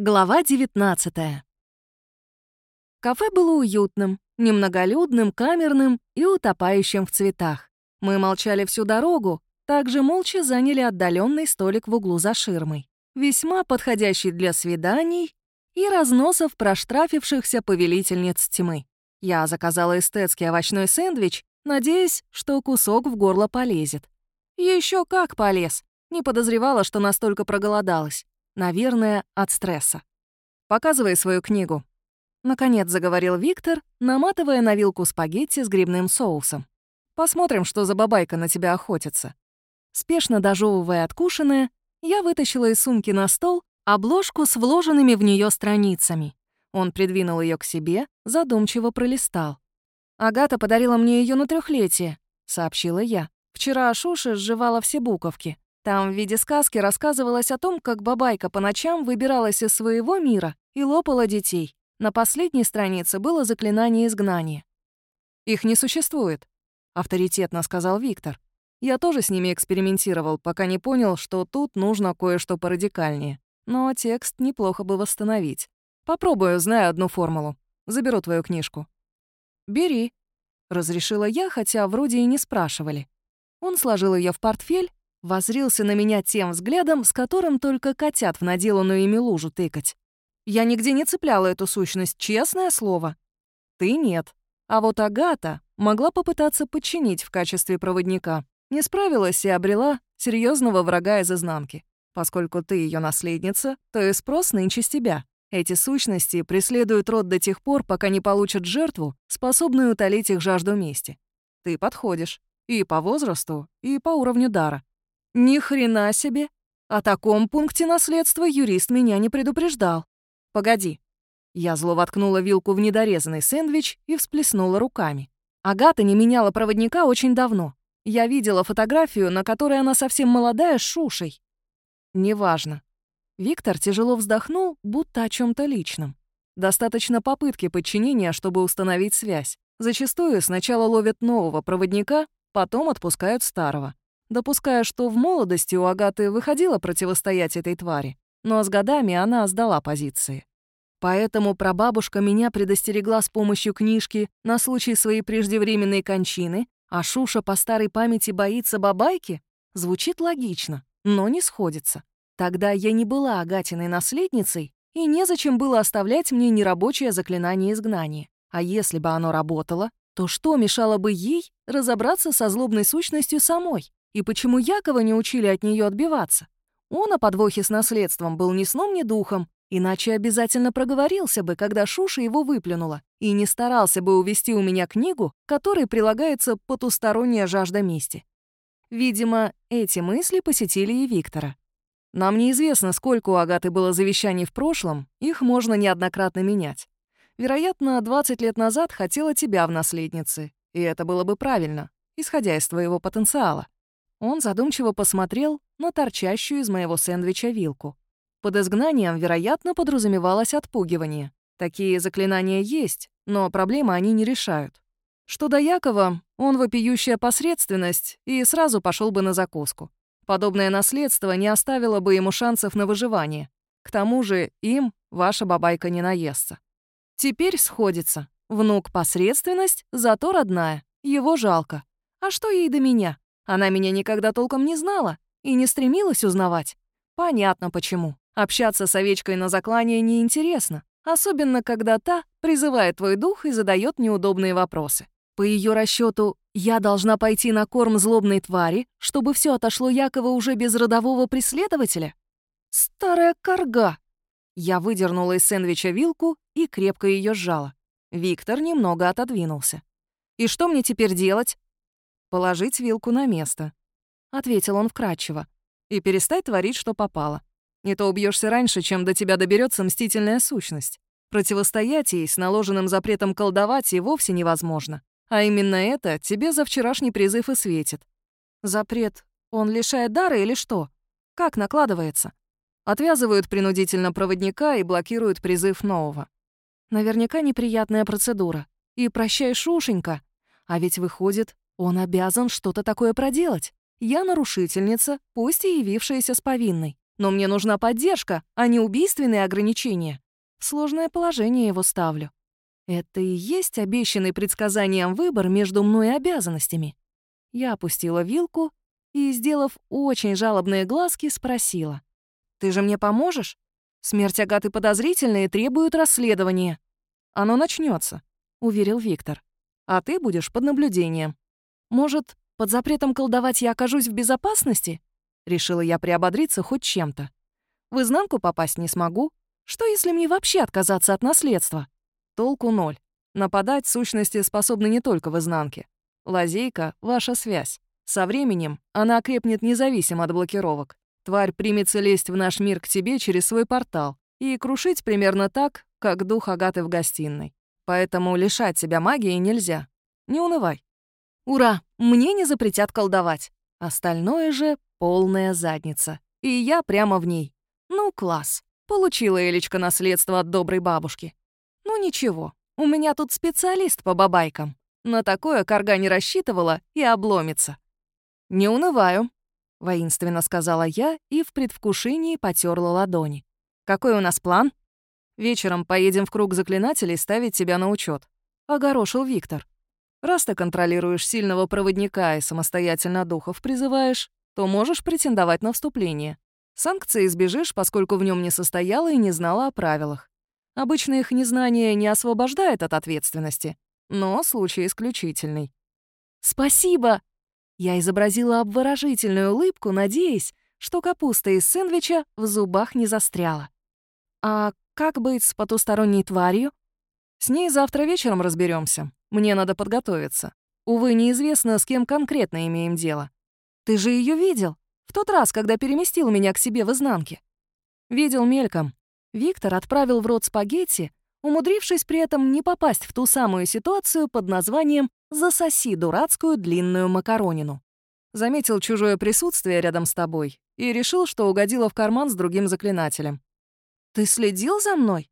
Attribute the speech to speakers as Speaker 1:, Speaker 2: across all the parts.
Speaker 1: Глава 19 Кафе было уютным, немноголюдным, камерным и утопающим в цветах. Мы молчали всю дорогу, также молча заняли отдаленный столик в углу за ширмой, весьма подходящий для свиданий и разносов проштрафившихся повелительниц тьмы. Я заказала эстетский овощной сэндвич, надеясь, что кусок в горло полезет. Еще как полез. Не подозревала, что настолько проголодалась. Наверное, от стресса. «Показывай свою книгу», — наконец заговорил Виктор, наматывая на вилку спагетти с грибным соусом. «Посмотрим, что за бабайка на тебя охотится». Спешно дожевывая откушенное, я вытащила из сумки на стол обложку с вложенными в нее страницами. Он придвинул ее к себе, задумчиво пролистал. «Агата подарила мне ее на трехлетие, сообщила я. «Вчера Шуша сживала все буковки. Там в виде сказки рассказывалось о том, как бабайка по ночам выбиралась из своего мира и лопала детей. На последней странице было заклинание изгнания. «Их не существует», — авторитетно сказал Виктор. «Я тоже с ними экспериментировал, пока не понял, что тут нужно кое-что порадикальнее. Но текст неплохо бы восстановить. Попробую, знаю одну формулу. Заберу твою книжку». «Бери», — разрешила я, хотя вроде и не спрашивали. Он сложил ее в портфель Возрился на меня тем взглядом, с которым только котят в наделанную ими лужу тыкать. Я нигде не цепляла эту сущность, честное слово. Ты нет. А вот Агата могла попытаться подчинить в качестве проводника. Не справилась и обрела серьезного врага из изнанки. Поскольку ты ее наследница, то и спрос нынче с тебя. Эти сущности преследуют род до тех пор, пока не получат жертву, способную утолить их жажду мести. Ты подходишь. И по возрасту, и по уровню дара. Ни хрена себе. О таком пункте наследства юрист меня не предупреждал. Погоди. Я зло воткнула вилку в недорезанный сэндвич и всплеснула руками. Агата не меняла проводника очень давно. Я видела фотографию, на которой она совсем молодая, с шушей. Неважно. Виктор тяжело вздохнул, будто о чем то личном. Достаточно попытки подчинения, чтобы установить связь. Зачастую сначала ловят нового проводника, потом отпускают старого допуская, что в молодости у Агаты выходило противостоять этой твари, но с годами она сдала позиции. Поэтому прабабушка меня предостерегла с помощью книжки на случай своей преждевременной кончины, а Шуша по старой памяти боится бабайки? Звучит логично, но не сходится. Тогда я не была Агатиной наследницей, и незачем было оставлять мне нерабочее заклинание изгнания. А если бы оно работало, то что мешало бы ей разобраться со злобной сущностью самой? И почему Якова не учили от нее отбиваться? Он о подвохе с наследством был ни сном, ни духом, иначе обязательно проговорился бы, когда Шуша его выплюнула, и не старался бы увести у меня книгу, которой прилагается потусторонняя жажда мести. Видимо, эти мысли посетили и Виктора. Нам неизвестно, сколько у Агаты было завещаний в прошлом, их можно неоднократно менять. Вероятно, 20 лет назад хотела тебя в наследнице, и это было бы правильно, исходя из твоего потенциала. Он задумчиво посмотрел на торчащую из моего сэндвича вилку. Под изгнанием, вероятно, подразумевалось отпугивание. Такие заклинания есть, но проблемы они не решают. Что до Якова, он вопиющая посредственность и сразу пошел бы на закуску. Подобное наследство не оставило бы ему шансов на выживание. К тому же им ваша бабайка не наестся. Теперь сходится. Внук — посредственность, зато родная. Его жалко. А что ей до меня? Она меня никогда толком не знала и не стремилась узнавать. Понятно почему. Общаться с овечкой на заклание неинтересно, особенно когда та призывает твой дух и задает неудобные вопросы. По ее расчету, я должна пойти на корм злобной твари, чтобы все отошло Якова уже без родового преследователя? Старая корга! Я выдернула из сэндвича вилку и крепко ее сжала. Виктор немного отодвинулся. «И что мне теперь делать?» «Положить вилку на место», — ответил он вкратчиво, «и перестать творить, что попало. Не то убьешься раньше, чем до тебя доберется мстительная сущность. Противостоять ей с наложенным запретом колдовать и вовсе невозможно. А именно это тебе за вчерашний призыв и светит. Запрет, он лишает дара или что? Как накладывается? Отвязывают принудительно проводника и блокируют призыв нового. Наверняка неприятная процедура. И прощай, Шушенька. А ведь выходит, он обязан что-то такое проделать. Я нарушительница, пусть и явившаяся с повинной. Но мне нужна поддержка, а не убийственные ограничения. В сложное положение его ставлю. Это и есть обещанный предсказанием выбор между мной и обязанностями. Я опустила вилку и, сделав очень жалобные глазки, спросила. «Ты же мне поможешь? Смерть Агаты подозрительная и требует расследования». «Оно начнется, уверил Виктор. «А ты будешь под наблюдением. Может, под запретом колдовать я окажусь в безопасности?» Решила я приободриться хоть чем-то. В изнанку попасть не смогу. Что, если мне вообще отказаться от наследства? Толку ноль. Нападать сущности способны не только в изнанке. Лазейка — ваша связь. Со временем она окрепнет независимо от блокировок. Тварь примется лезть в наш мир к тебе через свой портал и крушить примерно так, как дух Агаты в гостиной. Поэтому лишать себя магии нельзя. Не унывай. Ура, мне не запретят колдовать. Остальное же — полная задница. И я прямо в ней. Ну, класс. Получила Элечка наследство от доброй бабушки. Ну ничего, у меня тут специалист по бабайкам. На такое корга не рассчитывала и обломится. «Не унываю», — воинственно сказала я и в предвкушении потерла ладони. «Какой у нас план?» «Вечером поедем в круг заклинателей ставить тебя на учет. огорошил Виктор. Раз ты контролируешь сильного проводника и самостоятельно духов призываешь, то можешь претендовать на вступление. Санкции избежишь, поскольку в нем не состояла и не знала о правилах. Обычно их незнание не освобождает от ответственности, но случай исключительный. «Спасибо!» Я изобразила обворожительную улыбку, надеясь, что капуста из сэндвича в зубах не застряла. «А как быть с потусторонней тварью?» «С ней завтра вечером разберемся. Мне надо подготовиться. Увы, неизвестно, с кем конкретно имеем дело. Ты же ее видел? В тот раз, когда переместил меня к себе в изнанке. Видел мельком. Виктор отправил в рот спагетти, умудрившись при этом не попасть в ту самую ситуацию под названием «засоси дурацкую длинную макаронину». Заметил чужое присутствие рядом с тобой и решил, что угодила в карман с другим заклинателем. «Ты следил за мной?»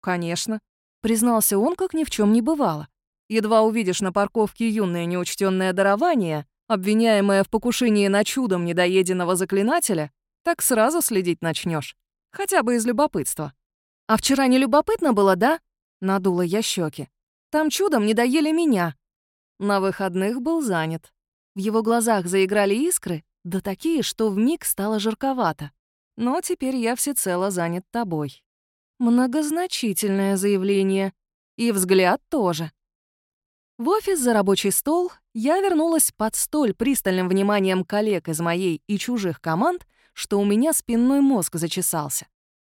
Speaker 1: «Конечно», — признался он, как ни в чем не бывало. Едва увидишь на парковке юное неучтенное дарование, обвиняемое в покушении на чудом недоеденного заклинателя, так сразу следить начнешь, Хотя бы из любопытства. «А вчера не любопытно было, да?» — надула я щеки. «Там чудом не доели меня». На выходных был занят. В его глазах заиграли искры, да такие, что вмиг стало жарковато. Но теперь я всецело занят тобой. Многозначительное заявление. И взгляд тоже. В офис за рабочий стол я вернулась под столь пристальным вниманием коллег из моей и чужих команд, что у меня спинной мозг зачесался.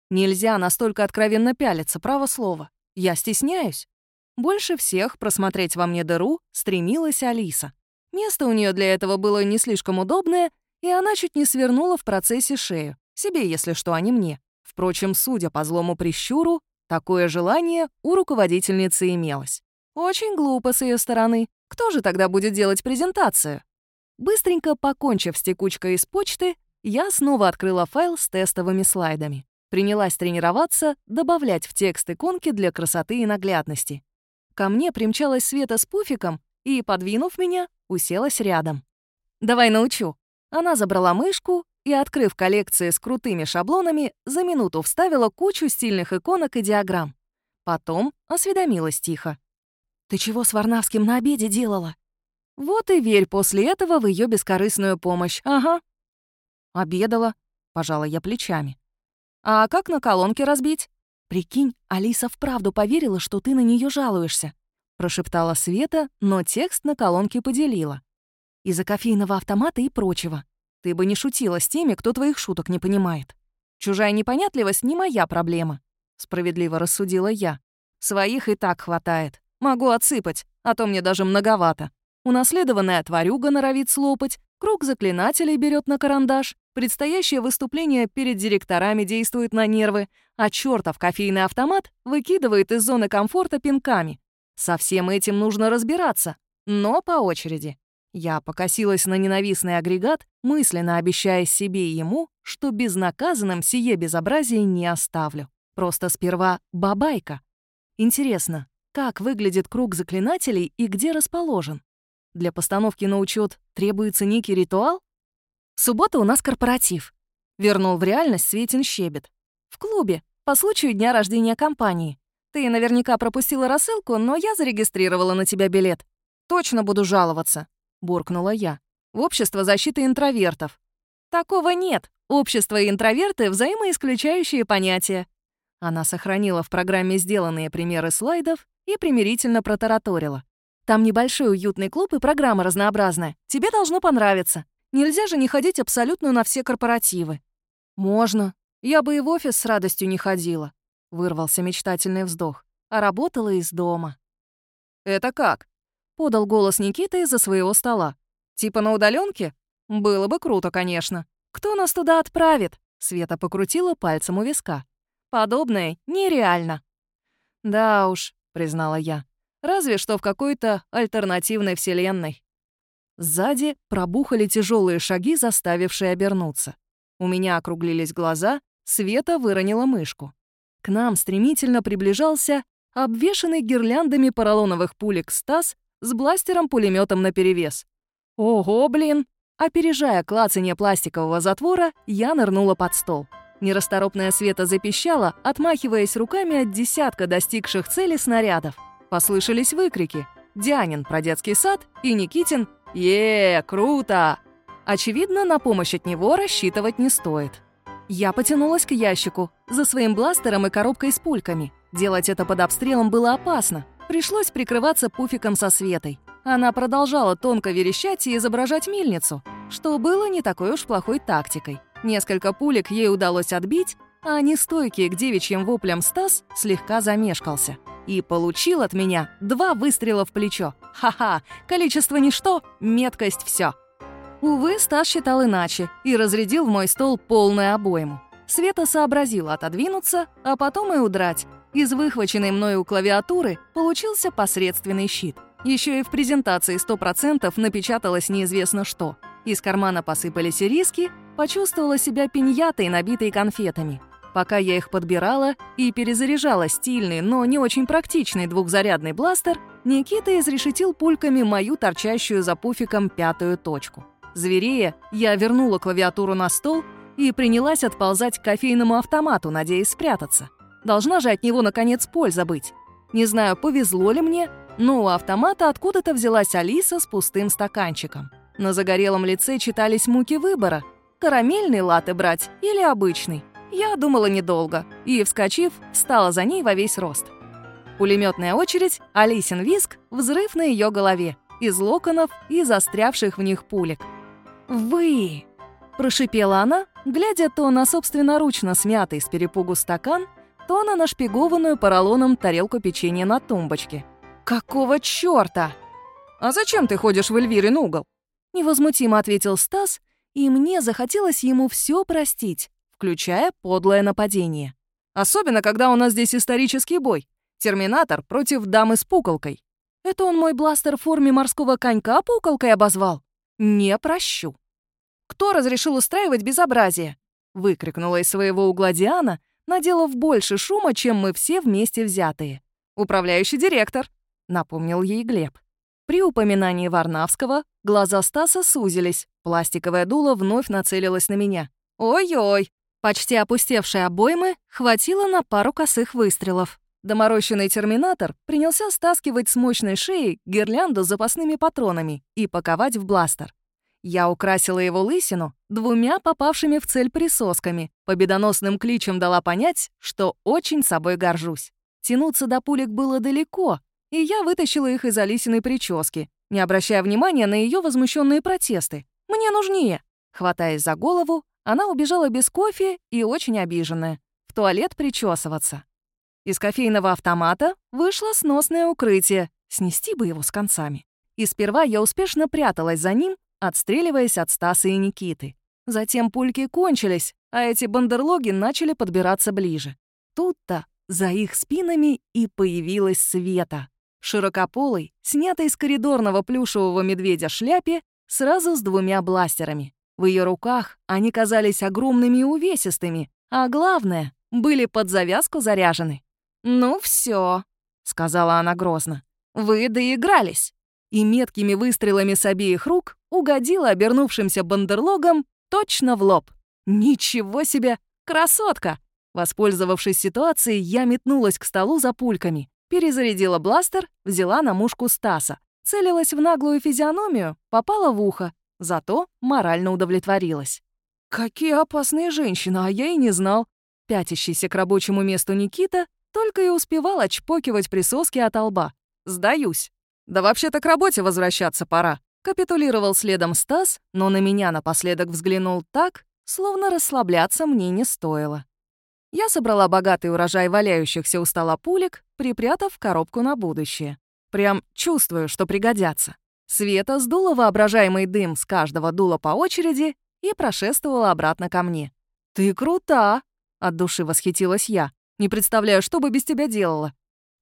Speaker 1: Нельзя настолько откровенно пялиться, право слово. Я стесняюсь. Больше всех просмотреть во мне дыру стремилась Алиса. Место у нее для этого было не слишком удобное, и она чуть не свернула в процессе шею. Себе, если что, а не мне. Впрочем, судя по злому прищуру, такое желание у руководительницы имелось. Очень глупо с ее стороны. Кто же тогда будет делать презентацию? Быстренько покончив с текучкой из почты, я снова открыла файл с тестовыми слайдами. Принялась тренироваться, добавлять в текст иконки для красоты и наглядности. Ко мне примчалась Света с пуфиком и, подвинув меня, уселась рядом. «Давай научу». Она забрала мышку и, открыв коллекции с крутыми шаблонами, за минуту вставила кучу стильных иконок и диаграмм. Потом осведомилась тихо. Ты чего с Варнавским на обеде делала? Вот и верь после этого в ее бескорыстную помощь. Ага. Обедала, пожала я плечами. А как на колонке разбить? Прикинь, Алиса вправду поверила, что ты на нее жалуешься, прошептала Света, но текст на колонке поделила. Из-за кофейного автомата и прочего. Ты бы не шутила с теми, кто твоих шуток не понимает. Чужая непонятливость не моя проблема, справедливо рассудила я. Своих и так хватает. Могу отсыпать, а то мне даже многовато. Унаследованная тварюга норовит слопать, круг заклинателей берет на карандаш, предстоящее выступление перед директорами действует на нервы, а чертов кофейный автомат выкидывает из зоны комфорта пинками. Со всем этим нужно разбираться, но по очереди. Я покосилась на ненавистный агрегат, мысленно обещая себе и ему, что безнаказанным сие безобразие не оставлю. Просто сперва бабайка. Интересно, как выглядит круг заклинателей и где расположен. Для постановки на учет требуется некий ритуал? Суббота у нас корпоратив. Вернул в реальность Светин щебет. «В клубе, по случаю дня рождения компании. Ты наверняка пропустила рассылку, но я зарегистрировала на тебя билет. Точно буду жаловаться», — буркнула я. «В общество защиты интровертов». «Такого нет. Общество и интроверты — взаимоисключающие понятия». Она сохранила в программе сделанные примеры слайдов и примирительно протараторила. «Там небольшой уютный клуб и программа разнообразная. Тебе должно понравиться. Нельзя же не ходить абсолютно на все корпоративы». «Можно. Я бы и в офис с радостью не ходила», — вырвался мечтательный вздох, а работала из дома. «Это как?» — подал голос Никита из-за своего стола. «Типа на удаленке? Было бы круто, конечно. Кто нас туда отправит?» Света покрутила пальцем у виска. «Подобное нереально». «Да уж», — признала я. «Разве что в какой-то альтернативной вселенной». Сзади пробухали тяжелые шаги, заставившие обернуться. У меня округлились глаза, Света выронила мышку. К нам стремительно приближался обвешанный гирляндами поролоновых пулек Стас с бластером пулеметом наперевес. «Ого, блин!» Опережая клацанье пластикового затвора, я нырнула под стол. Нерасторопная Света запищала, отмахиваясь руками от десятка достигших цели снарядов. Послышались выкрики. Дианин про детский сад и Никитин «Е, круто!» Очевидно, на помощь от него рассчитывать не стоит. Я потянулась к ящику, за своим бластером и коробкой с пульками. Делать это под обстрелом было опасно. Пришлось прикрываться пуфиком со Светой. Она продолжала тонко верещать и изображать мельницу, что было не такой уж плохой тактикой. Несколько пулек ей удалось отбить, а нестойкий к девичьим воплям Стас слегка замешкался. И получил от меня два выстрела в плечо. Ха-ха, количество ничто, меткость все. Увы, Стас считал иначе и разрядил в мой стол полную обойму. Света сообразила отодвинуться, а потом и удрать. Из выхваченной мною клавиатуры получился посредственный щит. Еще и в презентации 100% напечаталось неизвестно что. Из кармана посыпались риски, почувствовала себя пиньятой, набитой конфетами. Пока я их подбирала и перезаряжала стильный, но не очень практичный двухзарядный бластер, Никита изрешетил пульками мою торчащую за пуфиком пятую точку. Зверея, я вернула клавиатуру на стол и принялась отползать к кофейному автомату, надеясь спрятаться. Должна же от него, наконец, польза быть. Не знаю, повезло ли мне, но у автомата откуда-то взялась Алиса с пустым стаканчиком. На загорелом лице читались муки выбора – карамельный латте брать или обычный. Я думала недолго и, вскочив, встала за ней во весь рост. Пулеметная очередь, Алисин виск, взрыв на ее голове, из локонов и застрявших в них пулек. «Вы!» – прошипела она, глядя то на собственноручно смятый с перепугу стакан, то на нашпигованную поролоном тарелку печенья на тумбочке. «Какого чёрта?» «А зачем ты ходишь в Эльвирин угол?» Невозмутимо ответил Стас, и мне захотелось ему все простить включая подлое нападение. Особенно, когда у нас здесь исторический бой. Терминатор против дамы с пуколкой. Это он мой бластер в форме морского конька пуколкой обозвал? Не прощу. Кто разрешил устраивать безобразие? Выкрикнула из своего угла Диана, наделав больше шума, чем мы все вместе взятые. «Управляющий директор», — напомнил ей Глеб. При упоминании Варнавского глаза Стаса сузились, пластиковое дуло вновь нацелилось на меня. «Ой-ой, Почти опустевшей обоймы хватило на пару косых выстрелов. Доморощенный терминатор принялся стаскивать с мощной шеи гирлянду с запасными патронами и паковать в бластер. Я украсила его лысину двумя попавшими в цель присосками, победоносным кличем дала понять, что очень собой горжусь. Тянуться до пулек было далеко, и я вытащила их из Алисиной прически, не обращая внимания на ее возмущенные протесты. «Мне нужнее!» Хватаясь за голову, она убежала без кофе и очень обиженная. В туалет причесываться. Из кофейного автомата вышло сносное укрытие. Снести бы его с концами. И сперва я успешно пряталась за ним, отстреливаясь от Стаса и Никиты. Затем пульки кончились, а эти бандерлоги начали подбираться ближе. Тут-то за их спинами и появилась Света. Широкополый, снятый из коридорного плюшевого медведя шляпе, сразу с двумя бластерами. В ее руках они казались огромными и увесистыми, а главное, были под завязку заряжены. «Ну все, сказала она грозно, — «вы доигрались». И меткими выстрелами с обеих рук угодила обернувшимся бандерлогом точно в лоб. Ничего себе! Красотка! Воспользовавшись ситуацией, я метнулась к столу за пульками, перезарядила бластер, взяла на мушку Стаса, целилась в наглую физиономию, попала в ухо, зато морально удовлетворилась. Какие опасные женщины, а я и не знал. Пятящийся к рабочему месту Никита только и успевал отчпокивать присоски от лба. Сдаюсь. Да вообще-то к работе возвращаться пора. Капитулировал следом Стас, но на меня напоследок взглянул так, словно расслабляться мне не стоило. Я собрала богатый урожай валяющихся у стола пулек, припрятав коробку на будущее. Прям чувствую, что пригодятся. Света сдула воображаемый дым с каждого дула по очереди и прошествовала обратно ко мне. «Ты крута!» — от души восхитилась я. «Не представляю, что бы без тебя делала».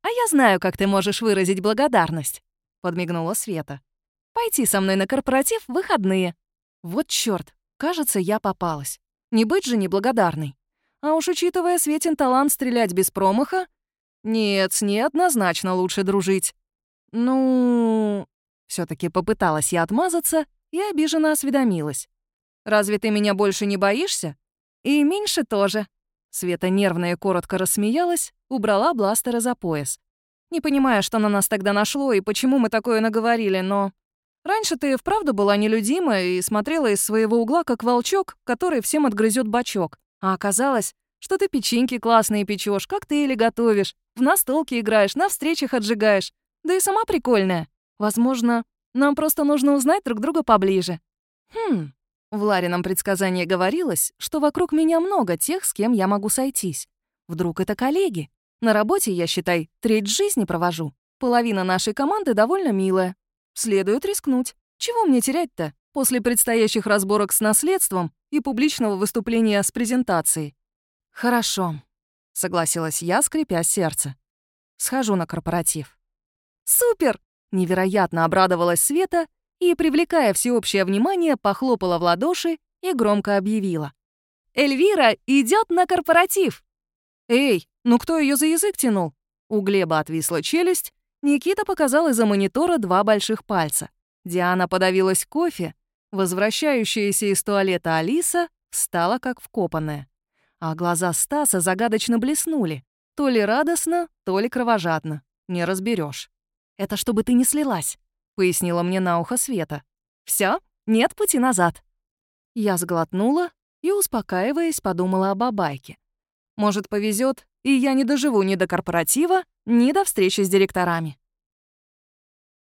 Speaker 1: «А я знаю, как ты можешь выразить благодарность», — подмигнула Света. Пойти со мной на корпоратив в выходные. Вот чёрт, кажется, я попалась. Не быть же неблагодарной. А уж учитывая Светин талант стрелять без промаха, нет, с ней однозначно лучше дружить. Ну... все таки попыталась я отмазаться и обиженно осведомилась. «Разве ты меня больше не боишься?» «И меньше тоже». Света нервно и коротко рассмеялась, убрала бластера за пояс. Не понимая, что на нас тогда нашло и почему мы такое наговорили, но Раньше ты вправду была нелюдима и смотрела из своего угла, как волчок, который всем отгрызет бачок. А оказалось, что ты печеньки классные печешь, коктейли готовишь, в настолки играешь, на встречах отжигаешь. Да и сама прикольная. Возможно, нам просто нужно узнать друг друга поближе. Хм, в Ларином предсказании говорилось, что вокруг меня много тех, с кем я могу сойтись. Вдруг это коллеги? На работе я, считай, треть жизни провожу. Половина нашей команды довольно милая, Следует рискнуть. Чего мне терять-то после предстоящих разборок с наследством и публичного выступления с презентацией? Хорошо, согласилась я, скрипя сердце. Схожу на корпоратив. Супер! Невероятно обрадовалась Света и, привлекая всеобщее внимание, похлопала в ладоши и громко объявила. «Эльвира идет на корпоратив!» «Эй, ну кто ее за язык тянул?» У Глеба отвисла челюсть, Никита показал из-за монитора два больших пальца. Диана подавилась кофе. Возвращающаяся из туалета Алиса встала как вкопанная. А глаза Стаса загадочно блеснули. То ли радостно, то ли кровожадно. Не разберешь. «Это чтобы ты не слилась», — пояснила мне на ухо Света. Все, нет пути назад». Я сглотнула и, успокаиваясь, подумала о бабайке. Может, повезет, и я не доживу ни до корпоратива, ни до встречи с директорами.